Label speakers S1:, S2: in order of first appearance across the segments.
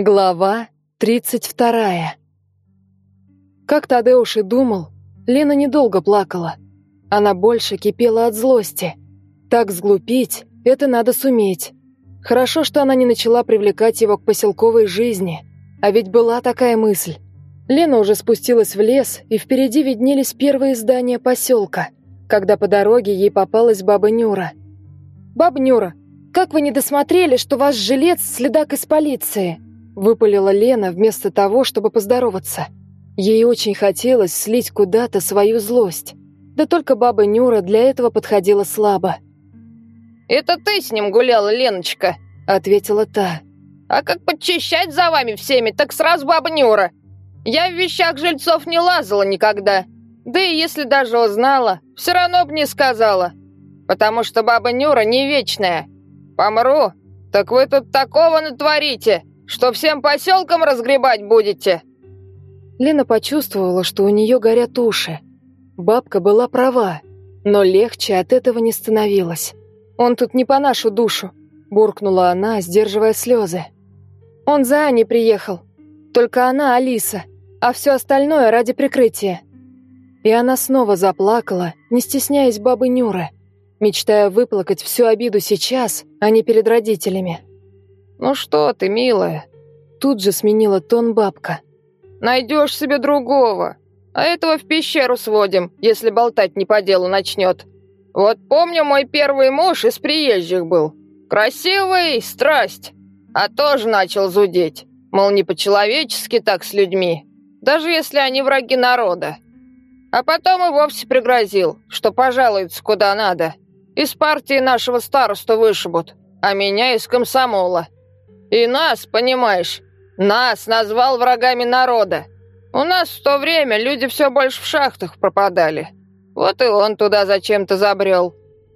S1: Глава тридцать вторая. Как Тадеуш и думал, Лена недолго плакала. Она больше кипела от злости. Так сглупить — это надо суметь. Хорошо, что она не начала привлекать его к поселковой жизни. А ведь была такая мысль. Лена уже спустилась в лес, и впереди виднелись первые здания поселка, когда по дороге ей попалась баба Нюра. «Баба Нюра, как вы не досмотрели, что ваш жилец — следак из полиции?» Выпалила Лена вместо того, чтобы поздороваться. Ей очень хотелось слить куда-то свою злость. Да только баба Нюра для этого подходила слабо.
S2: «Это ты с ним гуляла, Леночка?»
S1: — ответила та.
S2: «А как подчищать за вами всеми, так сразу баба Нюра. Я в вещах жильцов не лазала никогда. Да и если даже узнала, все равно бы не сказала. Потому что баба Нюра не вечная. Помру, так вы тут такого натворите, что всем поселком разгребать будете?»
S1: Лена почувствовала, что у нее горят уши. Бабка была права, но легче от этого не становилось. «Он тут не по нашу душу», — буркнула она, сдерживая слезы. «Он за Аней приехал. Только она Алиса, а все остальное ради прикрытия». И она снова заплакала, не стесняясь бабы Нюры, мечтая выплакать всю обиду сейчас, а не перед родителями.
S2: «Ну что ты, милая?»
S1: Тут же сменила тон бабка.
S2: «Найдешь себе другого. А этого в пещеру сводим, если болтать не по делу начнет. Вот помню, мой первый муж из приезжих был. Красивый, страсть. А тоже начал зудеть. Мол, не по-человечески так с людьми, даже если они враги народа. А потом и вовсе пригрозил, что пожалуется куда надо. Из партии нашего староста вышибут, а меня из комсомола. И нас, понимаешь, нас назвал врагами народа. У нас в то время люди все больше в шахтах пропадали. Вот и он туда зачем-то забрел.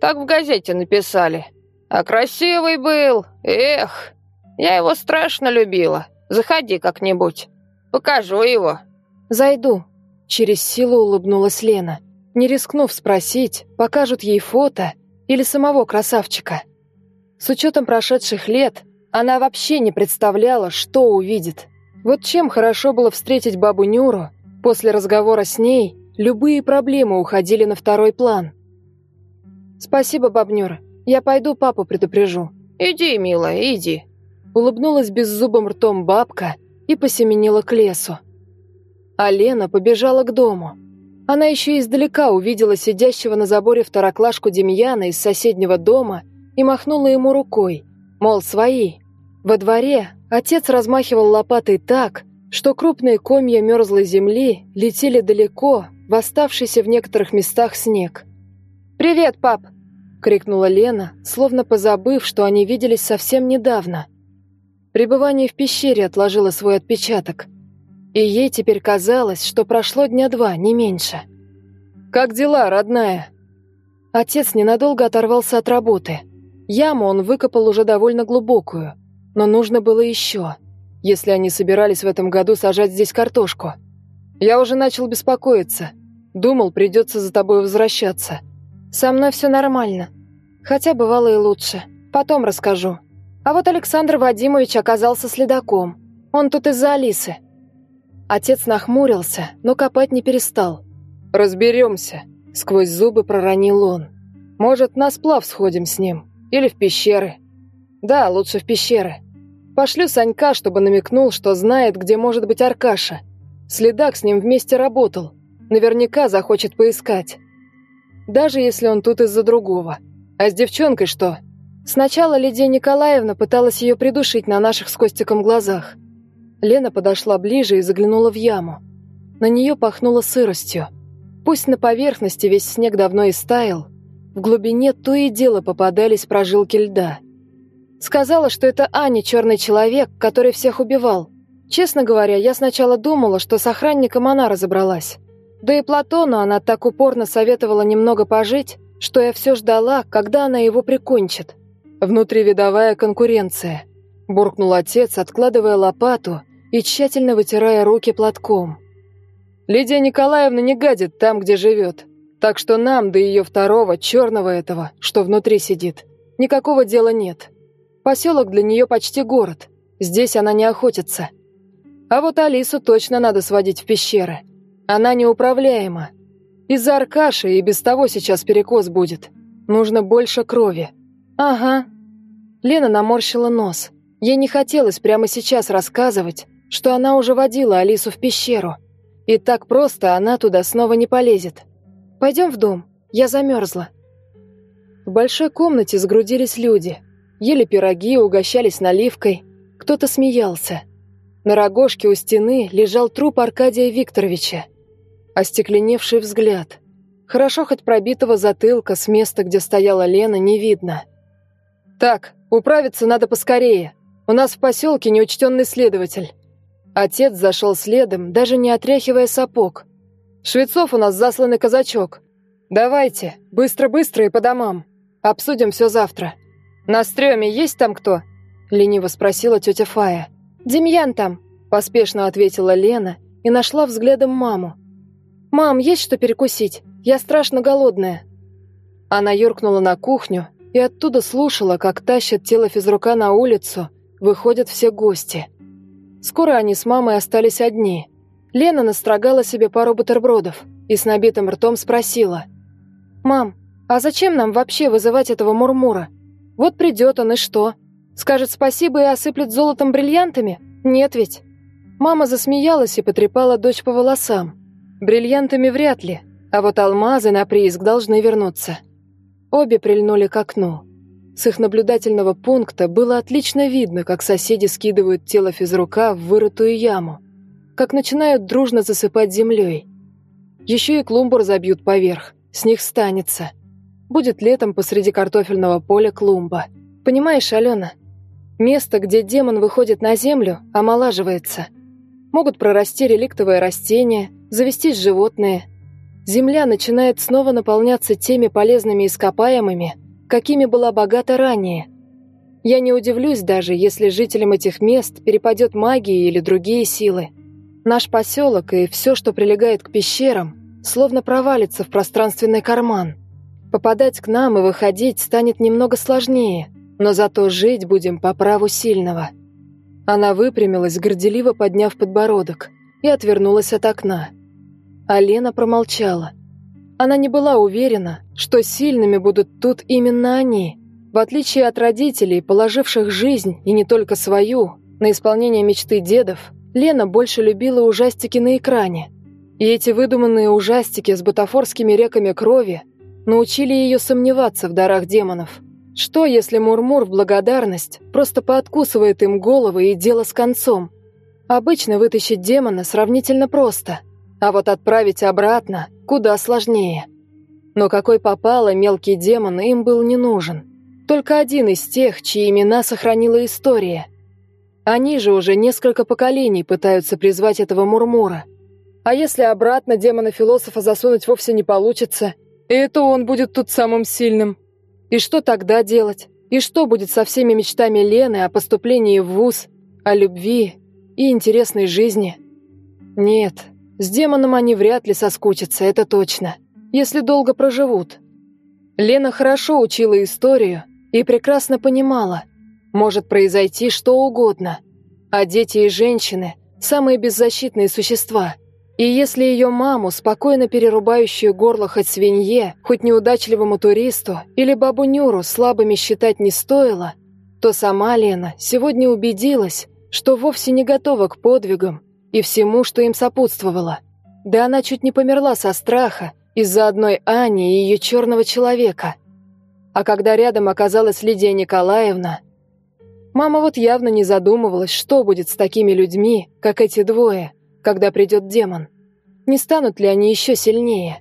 S2: Так в газете написали. А красивый был, эх. Я его страшно любила. Заходи как-нибудь. Покажу его.
S1: Зайду. Через силу улыбнулась Лена, не рискнув спросить, покажут ей фото или самого красавчика. С учетом прошедших лет, она вообще не представляла, что увидит. Вот чем хорошо было встретить бабу Нюру, после разговора с ней любые проблемы уходили на второй план. «Спасибо, баб Нюра, я пойду папу предупрежу».
S2: «Иди, милая, иди».
S1: Улыбнулась беззубым ртом бабка и посеменила к лесу. А Лена побежала к дому. Она еще издалека увидела сидящего на заборе второклашку Демьяна из соседнего дома и махнула ему рукой, мол, свои. Во дворе отец размахивал лопатой так, что крупные комья мерзлой земли летели далеко в оставшийся в некоторых местах снег. «Привет, пап!» — крикнула Лена, словно позабыв, что они виделись совсем недавно. Пребывание в пещере отложило свой отпечаток, и ей теперь казалось, что прошло дня два, не меньше. «Как дела, родная?» Отец ненадолго оторвался от работы. Яму он выкопал уже довольно глубокую — но нужно было еще, если они собирались в этом году сажать здесь картошку. Я уже начал беспокоиться. Думал, придется за тобой возвращаться. Со мной все нормально. Хотя бывало и лучше. Потом расскажу. А вот Александр Вадимович оказался следаком. Он тут из-за Алисы. Отец нахмурился, но копать не перестал. «Разберемся», — сквозь зубы проронил он. «Может, на сплав сходим с ним? Или в пещеры?» «Да, лучше в пещеры. Пошлю Санька, чтобы намекнул, что знает, где может быть Аркаша. Следак с ним вместе работал. Наверняка захочет поискать. Даже если он тут из-за другого. А с девчонкой что? Сначала Лидия Николаевна пыталась ее придушить на наших с Костиком глазах. Лена подошла ближе и заглянула в яму. На нее пахнуло сыростью. Пусть на поверхности весь снег давно истаял, в глубине то и дело попадались прожилки льда. Сказала, что это Аня черный человек, который всех убивал. Честно говоря, я сначала думала, что с охранником она разобралась. Да и Платону она так упорно советовала немного пожить, что я все ждала, когда она его прикончит. Внутривидовая конкуренция. Буркнул отец, откладывая лопату и тщательно вытирая руки платком. Лидия Николаевна не гадит там, где живет. Так что нам, до ее второго, черного этого, что внутри сидит, никакого дела нет. Поселок для нее почти город. Здесь она не охотится. А вот Алису точно надо сводить в пещеры. Она неуправляема. Из-за Аркаши и без того сейчас перекос будет. Нужно больше крови. Ага. Лена наморщила нос. Ей не хотелось прямо сейчас рассказывать, что она уже водила Алису в пещеру. И так просто она туда снова не полезет. Пойдем в дом, я замерзла. В большой комнате сгрудились люди. Ели пироги, угощались наливкой. Кто-то смеялся. На рогожке у стены лежал труп Аркадия Викторовича. Остекленевший взгляд. Хорошо хоть пробитого затылка с места, где стояла Лена, не видно. «Так, управиться надо поскорее. У нас в поселке неучтенный следователь». Отец зашел следом, даже не отряхивая сапог. «Швецов у нас засланный казачок. Давайте, быстро-быстро и по домам. Обсудим все завтра. На стреме есть там кто?» Лениво спросила тетя Фая. «Демьян там», – поспешно ответила Лена и нашла взглядом маму. «Мам, есть что перекусить? Я страшно голодная». Она юркнула на кухню и оттуда слушала, как тащат тело физрука на улицу, выходят все гости. Скоро они с мамой остались одни. Лена настрогала себе пару бутербродов и с набитым ртом спросила. «Мам, а зачем нам вообще вызывать этого Мурмура? Вот придет он и что? Скажет спасибо и осыплет золотом бриллиантами? Нет ведь. Мама засмеялась и потрепала дочь по волосам. Бриллиантами вряд ли, а вот алмазы на прииск должны вернуться. Обе прильнули к окну. С их наблюдательного пункта было отлично видно, как соседи скидывают тело физрука в вырытую яму, как начинают дружно засыпать землей. Еще и клумбур забьют поверх, с них станется. Будет летом посреди картофельного поля клумба. Понимаешь, Алена, Место, где демон выходит на землю, омолаживается. Могут прорасти реликтовые растения, завестись животные. Земля начинает снова наполняться теми полезными ископаемыми, какими была богата ранее. Я не удивлюсь даже, если жителям этих мест перепадет магия или другие силы. Наш поселок и все, что прилегает к пещерам, словно провалится в пространственный карман. Попадать к нам и выходить станет немного сложнее – но зато жить будем по праву сильного». Она выпрямилась, горделиво подняв подбородок, и отвернулась от окна. А Лена промолчала. Она не была уверена, что сильными будут тут именно они, в отличие от родителей, положивших жизнь, и не только свою, на исполнение мечты дедов, Лена больше любила ужастики на экране. И эти выдуманные ужастики с бутафорскими реками крови научили ее сомневаться в дарах демонов. Что, если Мурмур в благодарность просто пооткусывает им головы и дело с концом? Обычно вытащить демона сравнительно просто, а вот отправить обратно куда сложнее. Но какой попало мелкий демон им был не нужен. Только один из тех, чьи имена сохранила история. Они же уже несколько поколений пытаются призвать этого Мурмура. А если обратно демона-философа засунуть вовсе не получится, это он будет тут самым сильным – и что тогда делать? И что будет со всеми мечтами Лены о поступлении в ВУЗ, о любви и интересной жизни? Нет, с демоном они вряд ли соскучатся, это точно, если долго проживут. Лена хорошо учила историю и прекрасно понимала, может произойти что угодно, а дети и женщины – самые беззащитные существа – и если ее маму, спокойно перерубающую горло хоть свинье, хоть неудачливому туристу или бабу Нюру слабыми считать не стоило, то сама Лена сегодня убедилась, что вовсе не готова к подвигам и всему, что им сопутствовало. Да она чуть не померла со страха из-за одной Ани и ее черного человека. А когда рядом оказалась Лидия Николаевна, мама вот явно не задумывалась, что будет с такими людьми, как эти двое – когда придет демон. Не станут ли они еще сильнее?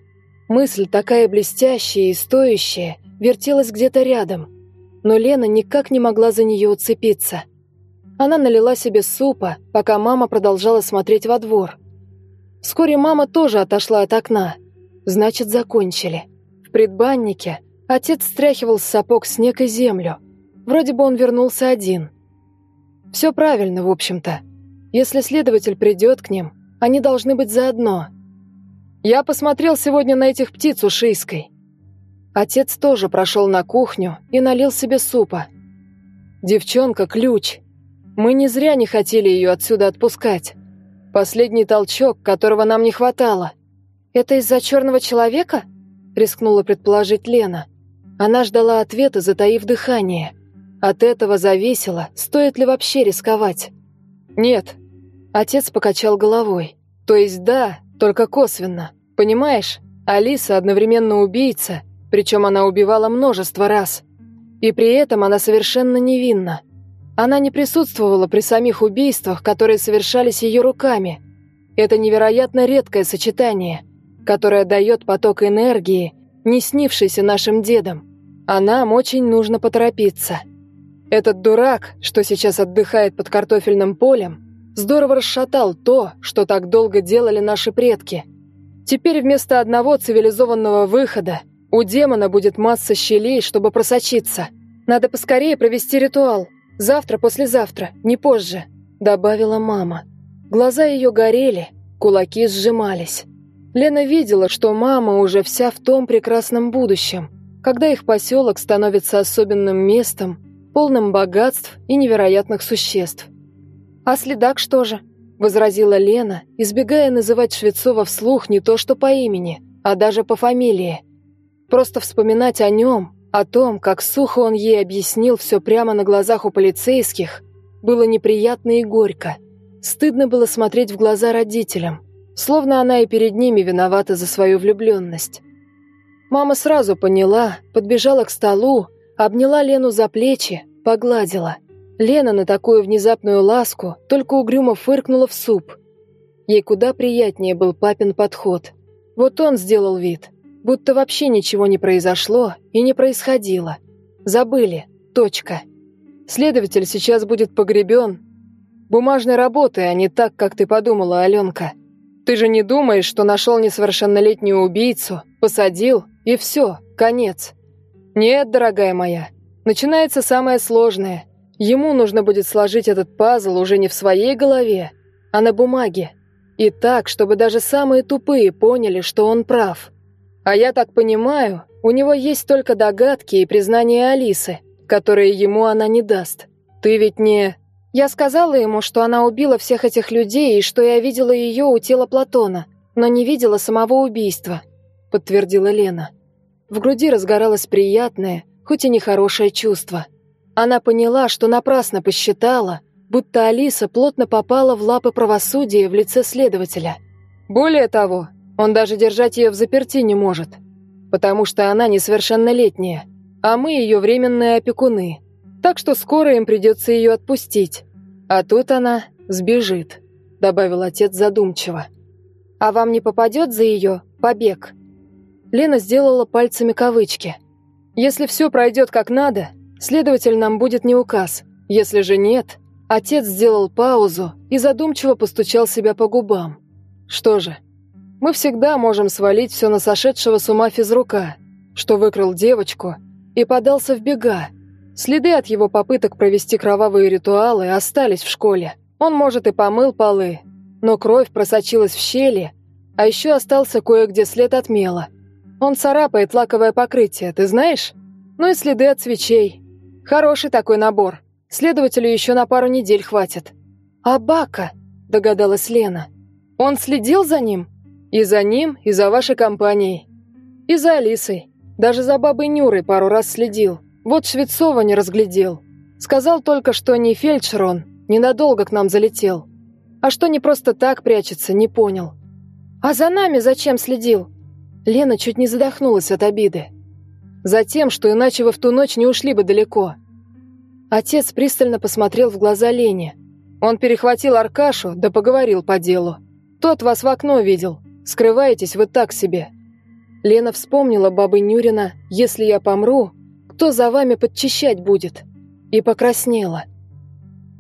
S1: Мысль такая блестящая и стоящая вертелась где-то рядом, но Лена никак не могла за нее уцепиться. Она налила себе супа, пока мама продолжала смотреть во двор. Вскоре мама тоже отошла от окна. Значит, закончили. В предбаннике отец стряхивал с сапог снег и землю. Вроде бы он вернулся один. Все правильно, в общем-то. Если следователь придет к ним, они должны быть заодно. Я посмотрел сегодня на этих птиц ушийской. Отец тоже прошел на кухню и налил себе супа. Девчонка – ключ. Мы не зря не хотели ее отсюда отпускать. Последний толчок, которого нам не хватало.
S3: Это из-за черного человека? Рискнула предположить Лена.
S1: Она ждала ответа, затаив дыхание. От этого зависело, стоит ли вообще рисковать. Нет. Отец покачал головой. То есть да, только косвенно. Понимаешь, Алиса одновременно убийца, причем она убивала множество раз. И при этом она совершенно невинна. Она не присутствовала при самих убийствах, которые совершались ее руками. Это невероятно редкое сочетание, которое дает поток энергии, не снившийся нашим дедам. А нам очень нужно поторопиться. Этот дурак, что сейчас отдыхает под картофельным полем, здорово расшатал то, что так долго делали наши предки. Теперь вместо одного цивилизованного выхода у демона будет масса щелей, чтобы просочиться. Надо поскорее провести ритуал, Завтра, послезавтра, не позже», — добавила мама. Глаза ее горели, кулаки сжимались. Лена видела, что мама уже вся в том прекрасном будущем, когда их поселок становится особенным местом, полным богатств и невероятных существ.
S3: «А следак что же?»
S1: — возразила Лена, избегая называть Швецова вслух не то что по имени, а даже по фамилии. Просто вспоминать о нем, о том, как сухо он ей объяснил все прямо на глазах у полицейских, было неприятно и горько. Стыдно было смотреть в глаза родителям, словно она и перед ними виновата за свою влюбленность. Мама сразу поняла, подбежала к столу, обняла Лену за плечи, погладила. Лена на такую внезапную ласку только угрюмо фыркнула в суп. Ей куда приятнее был папин подход. Вот он сделал вид, Будто вообще ничего не произошло и не происходило. Забыли. Точка. Следователь сейчас будет погребен. Бумажной работой, а не так, как ты подумала, Аленка. Ты же не думаешь, что нашел несовершеннолетнюю убийцу, посадил, и все, конец. Нет, дорогая моя, начинается самое сложное. Ему нужно будет сложить этот пазл уже не в своей голове, а на бумаге. И так, чтобы даже самые тупые поняли, что он прав. А я так понимаю, у него есть только догадки и признания Алисы, которые ему она не даст. Ты ведь не...
S3: Я сказала ему, что она убила всех этих людей и что я видела ее у тела Платона, но не видела самого убийства, подтвердила Лена. В груди разгоралось приятное, хоть и нехорошее чувство. Она поняла, что напрасно посчитала, будто Алиса плотно попала в лапы правосудия в лице следователя. Более того, он даже держать ее в заперти не может, потому что она несовершеннолетняя, а мы ее временные опекуны. Так что скоро им придется ее отпустить. А тут она сбежит», — добавил отец задумчиво. «А вам не попадет за ее побег?»
S1: Лена сделала пальцами кавычки. «Если все пройдет как надо, следователь нам будет не указ. Если же нет...» Отец сделал паузу и задумчиво постучал себя по губам. «Что же, мы всегда можем свалить все на сошедшего с ума физрука, что выкрал девочку и подался в бега. Следы от его попыток провести кровавые ритуалы остались в школе. Он, может, и помыл полы, но кровь просочилась в щели, а еще остался кое-где след от мела. Он царапает лаковое покрытие, ты знаешь? Ну и следы от свечей. Хороший такой набор. Следователю еще на пару недель хватит.
S3: «А Бака?» – догадалась Лена.
S1: «Он следил за ним?» И за ним, и за вашей компанией. И за Алисой. Даже за бабой Нюрой пару раз следил. Вот Швецова не разглядел. Сказал только, что не фельдшер он, ненадолго к нам залетел. А что не просто так прячется, не понял.
S3: А за нами зачем следил?
S1: Лена чуть не задохнулась от обиды. Затем, что иначе вы в ту ночь не ушли бы далеко. Отец пристально посмотрел в глаза Лене. Он перехватил Аркашу, да поговорил по делу. Тот вас в окно видел, Скрываетесь вы так себе. Лена вспомнила бабы Нюрина «Если я помру, кто за вами подчищать будет?» и покраснела.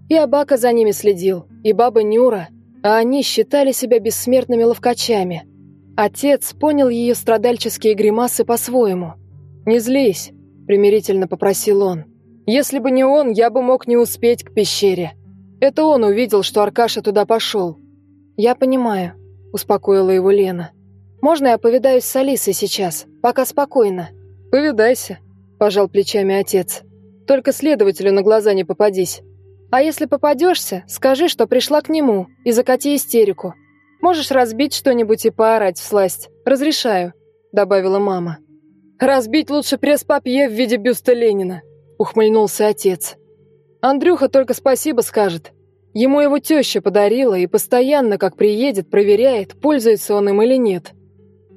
S1: И Абака за ними следил, и баба Нюра, а они считали себя бессмертными ловкачами. Отец понял ее страдальческие гримасы по-своему. «Не злись», — примирительно попросил он. «Если бы не он, я бы мог не успеть к пещере. Это он увидел, что Аркаша туда пошел».
S3: «Я понимаю», успокоила его Лена. «Можно я повидаюсь с Алисой сейчас? Пока спокойно».
S1: «Повидайся», – пожал плечами отец. «Только следователю на глаза не попадись. А если попадешься, скажи, что пришла к нему, и закати истерику. Можешь разбить что-нибудь и поорать всласть. Разрешаю», — добавила мама. «Разбить лучше пресс-папье в виде бюста Ленина», — ухмыльнулся отец. «Андрюха только спасибо скажет. Ему его теща подарила и постоянно, как приедет, проверяет, пользуется он им или нет».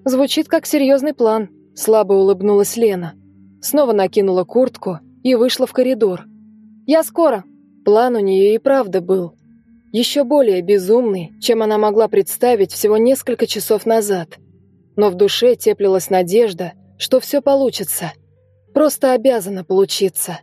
S1: Звучит как серьезный план, слабо улыбнулась Лена. Снова накинула куртку и вышла в коридор. «Я скоро». План у нее и правда был еще более безумный, чем она могла представить всего несколько часов назад. Но в душе теплилась надежда, что все получится. Просто обязано получиться.